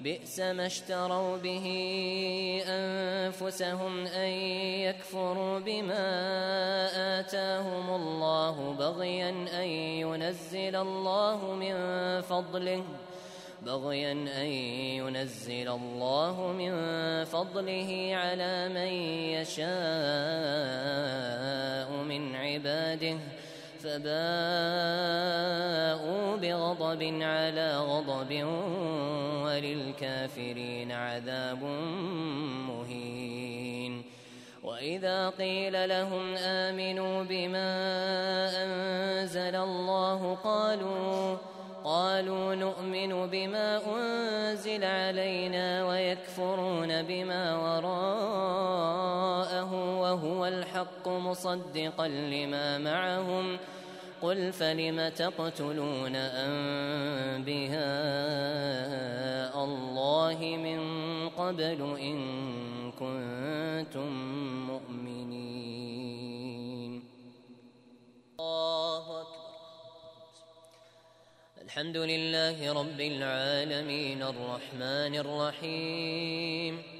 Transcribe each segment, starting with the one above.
بئس ما اشتروا به أنفسهم أن يكفروا بما آتاهم الله بغيا أن ينزل الله من فضله بغيا أن ينزل الله من فضله على من يشاء من عباده. فباءوا بغضب على غضب وللكافرين عذاب مهين. وإذا قيل لهم آمنوا بما أنزل الله قالوا قالوا نؤمن بما أنزل علينا ويكفرون بما وراءه الحق مصدقا لما معهم. قل فلم تقتلون أنبياء الله من قبل إن كنتم مؤمنين؟ الله أكبر. الحمد لله رب العالمين الرحمن الرحيم.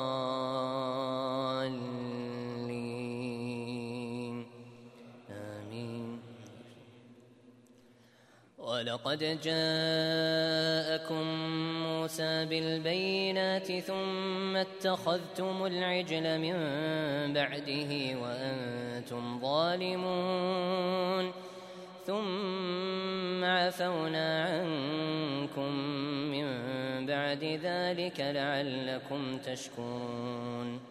ولقد جاءكم موسى بالبينات ثم اتخذتم العجل من بعده وأنتم ظالمون ثم عفونا عنكم من بعد ذلك لعلكم تشكرون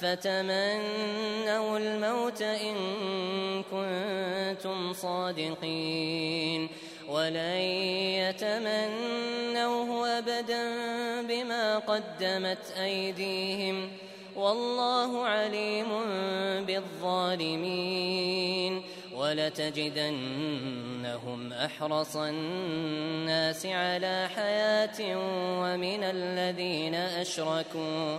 فتمنوا الموت ان كنتم صادقين ولن يتمنوه أبدا بما قدمت أيديهم والله عليم بالظالمين ولتجدنهم احرص الناس على حياه ومن الذين اشركوا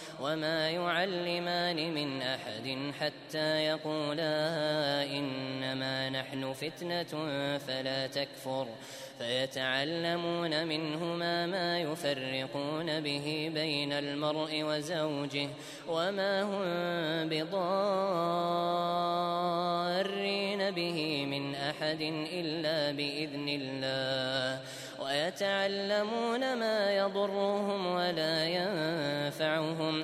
وما يعلمان من أحد حتى يقولا إنما نحن فتنة فلا تكفر فيتعلمون منهما ما يفرقون به بين المرء وزوجه وما هم بضارين به من أحد إلا بإذن الله ويتعلمون ما يضرهم ولا ينفعهم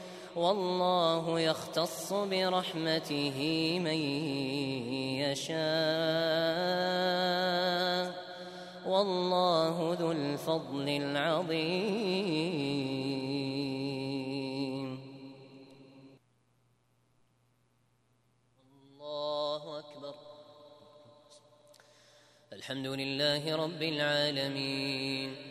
والله يختص برحمته من يشاء. والله ذو الفضل العظيم. الله أكبر. الحمد لله رب العالمين.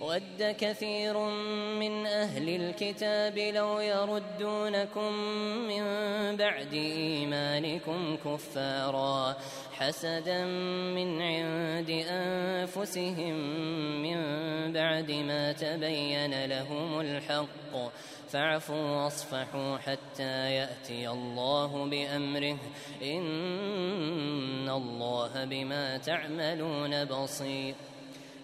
ود كثير من أهل الكتاب لو يردونكم من بعد إيمانكم كفارا حسدا من عند أنفسهم من بعد ما تبين لهم الحق فاعفوا واصفحوا حتى يأتي الله بأمره إن الله بما تعملون بصير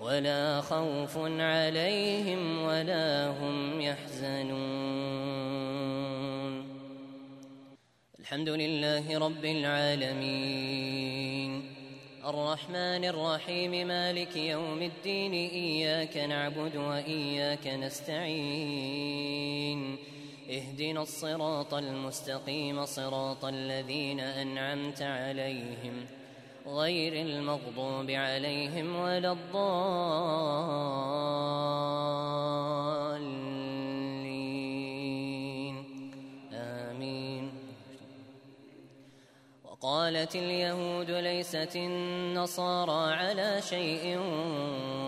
ولا خوف عليهم ولا هم يحزنون. الحمد لله رب العالمين. الرحمن الرحيم مالك يوم الدين إياك نعبد وإياك نستعين. اهدنا الصراط المستقيم صراط الذين أنعمت عليهم. غير المغضوب عليهم ولا الضالين. آمين. وقالت اليهود ليست النصارى على شيء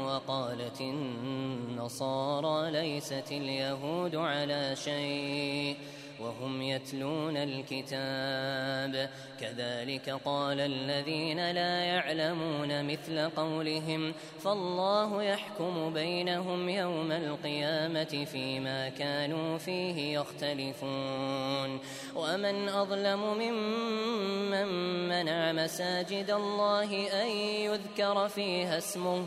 وقالت النصارى ليست اليهود على شيء. وهم يتلون الكتاب. كذلك قال الذين لا يعلمون مثل قولهم فالله يحكم بينهم يوم القيامة فيما كانوا فيه يختلفون. ومن أظلم ممن منع مساجد الله أن يذكر فيها اسمه.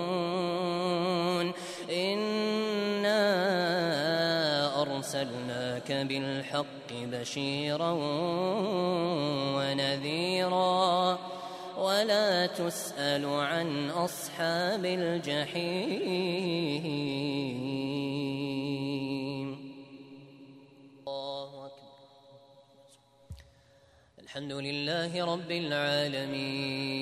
أرسلناك بالحق بشيرا ونذيرا ولا تسأل عن أصحاب الجحيم. الله أكبر. الحمد لله رب العالمين.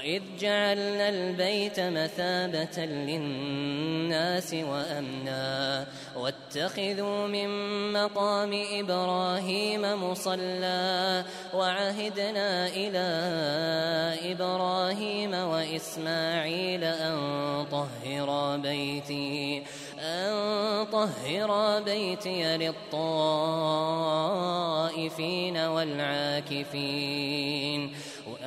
وإذ جعلنا البيت مثابة للناس وأمنا واتخذوا من مقام إبراهيم مصلى وعهدنا إلى إبراهيم وإسماعيل أن طهرا بيتي أن طهر بيتي للطائفين والعاكفين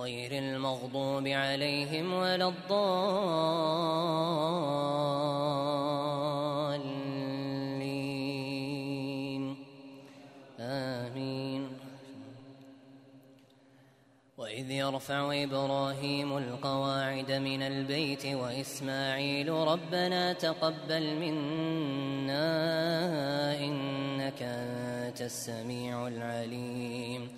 غير المغضوب عليهم ولا الضالين. آمين. وإذ يرفع إبراهيم القواعد من البيت وإسماعيل ربنا تقبل منا إنك أنت السميع العليم.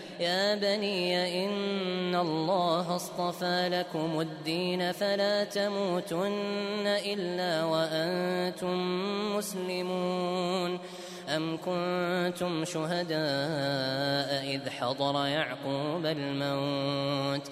يا بني إن الله اصطفى لكم الدين فلا تموتن إلا وأنتم مسلمون أم كنتم شهداء إذ حضر يعقوب الموت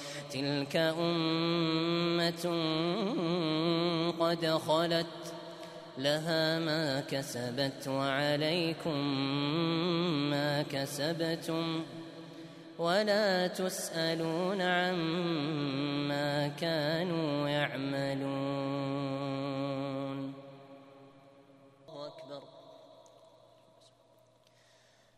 تلك أمة قد خلت لها ما كسبت وعليكم ما كسبتم ولا تسألون عما كانوا يعملون أكبر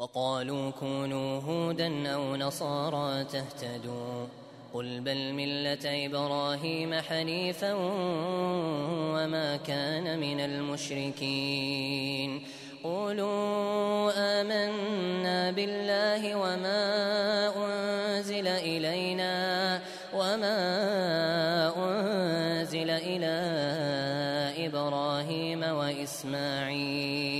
وقالوا كونوا هودا أو نصارى تهتدوا قل بل ملة إبراهيم حنيفا وما كان من المشركين قولوا آمنا بالله وما أنزل إلينا وما أنزل إلى إبراهيم وإسماعيل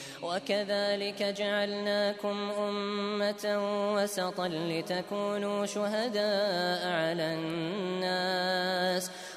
وكذلك جعلناكم أمة وسطا لتكونوا شهداء على الناس.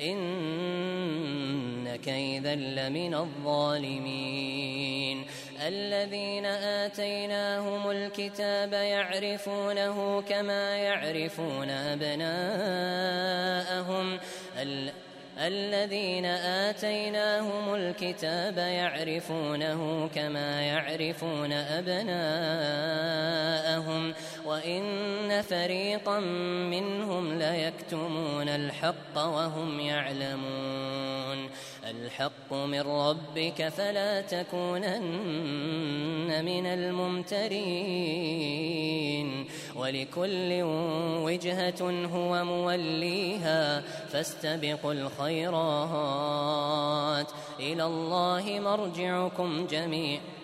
إنك إذا لمن الظالمين. الذين آتيناهم الكتاب يعرفونه كما يعرفون أبناءهم. الذين آتيناهم الكتاب يعرفونه كما يعرفون أبناءهم. وإن فريقا منهم ليكتمون الحق وهم يعلمون الحق من ربك فلا تكونن من الممترين ولكل وجهة هو موليها فاستبقوا الخيرات إلى الله مرجعكم جميعا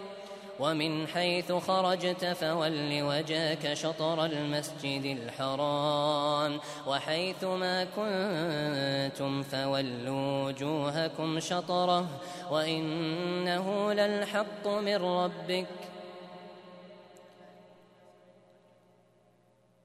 ومن حيث خرجت فول وجهك شطر المسجد الحرام وحيث ما كنتم فولوا وجوهكم شطره وإنه للحق من ربك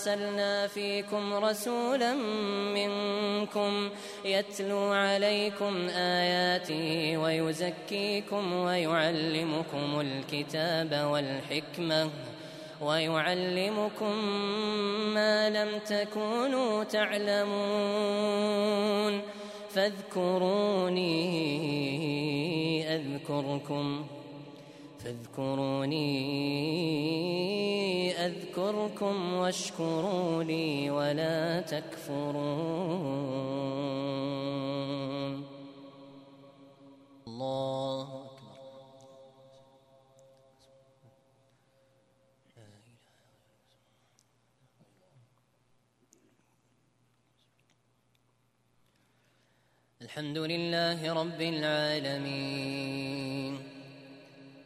أرسلنا فيكم رسولا منكم يتلو عليكم آياتي ويزكيكم ويعلمكم الكتاب والحكمة ويعلمكم ما لم تكونوا تعلمون فاذكروني أذكركم فاذكروني أذكركم واشكروا لي ولا تكفرون. الله الحمد لله رب العالمين.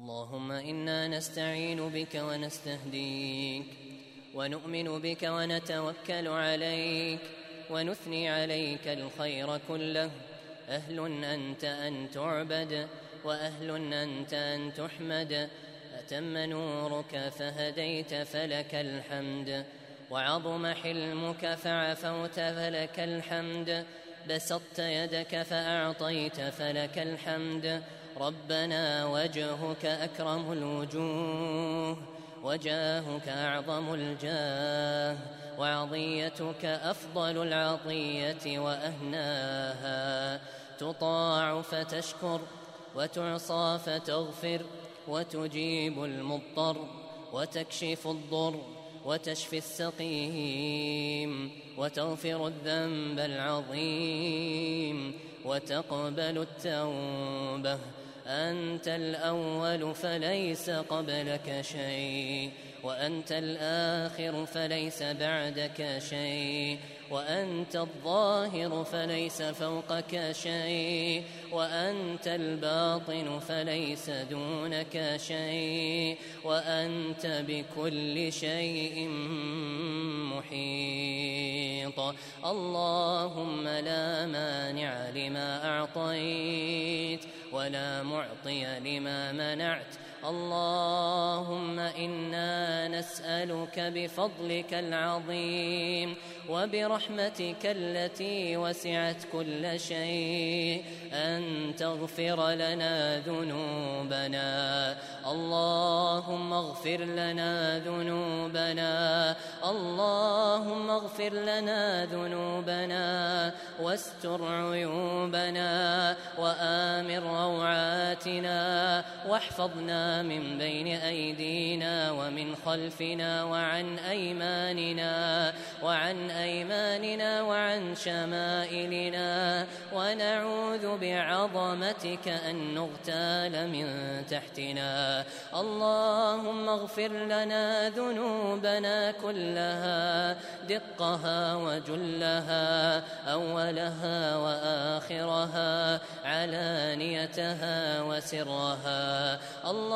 اللهم إنا نستعين بك ونستهديك ونؤمن بك ونتوكل عليك ونثني عليك الخير كله. أهل أنت أن تعبد وأهل أنت أن تحمد. أتم نورك فهديت فلك الحمد وعظم حلمك فعفوت فلك الحمد. بسطت يدك فأعطيت فلك الحمد ربنا وجهك أكرم الوجوه وجاهك أعظم الجاه وعطيتك أفضل العطية وأهناها. تطاع فتشكر وتعصى فتغفر وتجيب المضطر وتكشف الضر وتشفي السقيم وتغفر الذنب العظيم وتقبل التوبة. أنت الأول فليس قبلك شيء وأنت الآخر فليس بعدك شيء وأنت الظاهر فليس فوقك شيء وأنت الباطن فليس دونك شيء وأنت بكل شيء محيط. اللهم لا مانع لما أعطيت ولا معطي لما منعت اللهم إنا نسألك بفضلك العظيم وبرحمتك التي وسعت كل شيء أن تغفر لنا ذنوبنا. اللهم اغفر لنا ذنوبنا. اللهم اغفر لنا ذنوبنا. واستر عيوبنا. وآمن روعاتنا. واحفظنا من بين أيدينا ومن خلفنا وعن أيماننا وعن أيماننا وعن شمائلنا ونعوذ بعظمتك أن نغتال من تحتنا. اللهم اغفر لنا ذنوبنا كلها دقها وجلها أولها وآخرها علانيتها وسرها.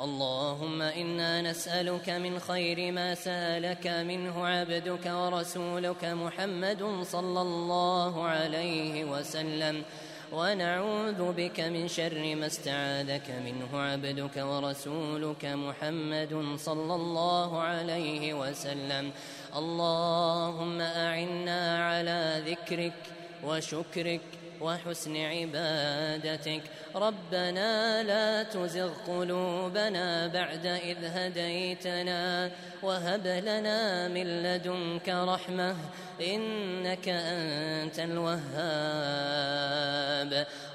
اللهم إنا نسألك من خير ما سألك منه عبدك ورسولك محمد صلى الله عليه وسلم. ونعوذ بك من شر ما استعاذك منه عبدك ورسولك محمد صلى الله عليه وسلم. اللهم أعنا على ذكرك وشكرك وحسن عبادتك. ربنا لا تزغ قلوبنا بعد إذ هديتنا وهب لنا من لدنك رحمة إنك أنت الوهاب.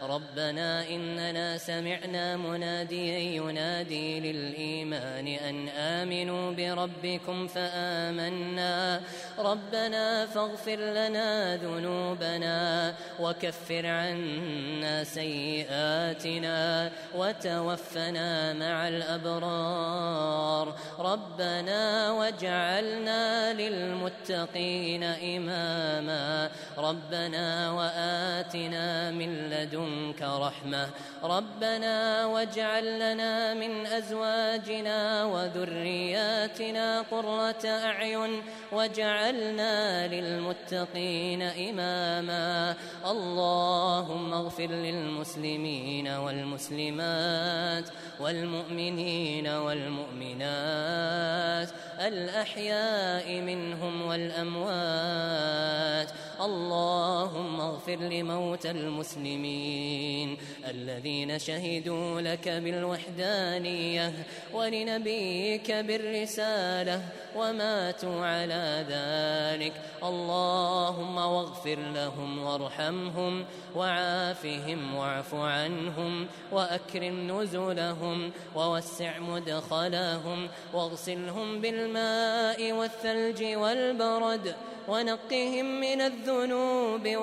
ربنا إننا سمعنا مناديا ينادي للإيمان أن آمنوا بربكم فآمنا. ربنا فاغفر لنا ذنوبنا وكفر عنا سيئاتنا وتوفنا مع الأبرار. ربنا واجعلنا للمتقين إماما. ربنا وآتنا من لدنك رحمة. ربنا واجعل لنا من أزواجنا وذرياتنا قرة أعين. واجعلنا للمتقين إماما. اللهم اغفر للمسلمين والمسلمات والمؤمنين والمؤمنات الأحياء منهم والأموات اللهم اغفر لموتى المسلمين الذين شهدوا لك بالوحدانية ولنبيك بالرسالة وماتوا على ذلك اللهم واغفر لهم وارحمهم وعافهم واعف عنهم وأكرم نزلهم ووسع مدخلهم واغسلهم بالماء والثلج والبرد ونقهم من الذنوب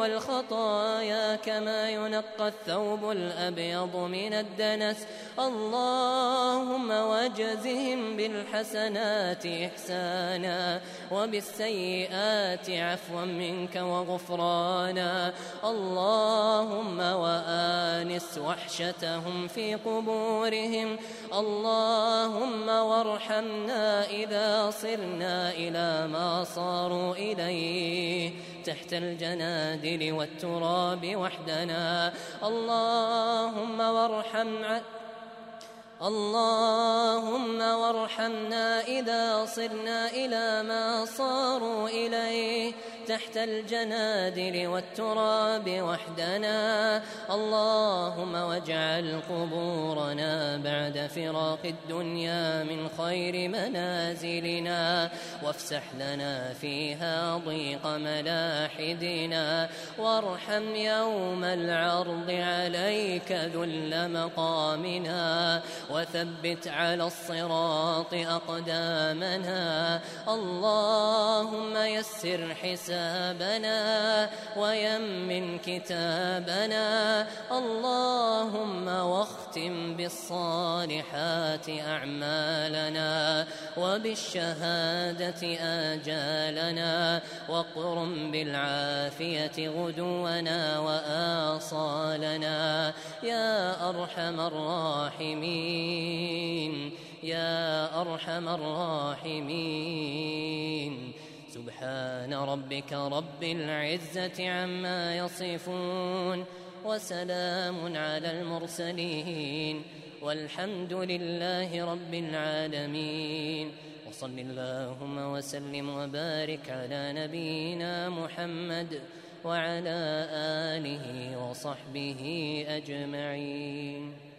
والخطايا كما ينقى الثوب الأبيض من الدنس. اللهم واجزهم بالحسنات إحسانا وبالسيئات عفوا منك وغفرانا. اللهم وآنس وحشتهم في قبورهم. اللهم وارحمنا إذا صرنا إلى ما صاروا إليه. تحت الجنادل والتراب وحدنا. اللهم وارحم اللهم وارحمنا إذا صرنا إلى ما صاروا إليه. تحت الجنادل والتراب وحدنا. اللهم واجعل قبورنا بعد فراق الدنيا من خير منازلنا. وافسح لنا فيها ضيق ملاحدنا. وارحم يوم العرض عليك ذل مقامنا. وثبت على الصراط أقدامنا. اللهم يسر حسابنا حسابنا ويمن كتابنا. اللهم واختم بالصالحات أعمالنا وبالشهادة آجالنا وقرم بالعافية غدونا وآصالنا. يا أرحم الراحمين يا أرحم الراحمين. سبحان ربك رب العزة عما يصفون وسلام على المرسلين والحمد لله رب العالمين وصل اللهم وسلم وبارك على نبينا محمد وعلى آله وصحبه أجمعين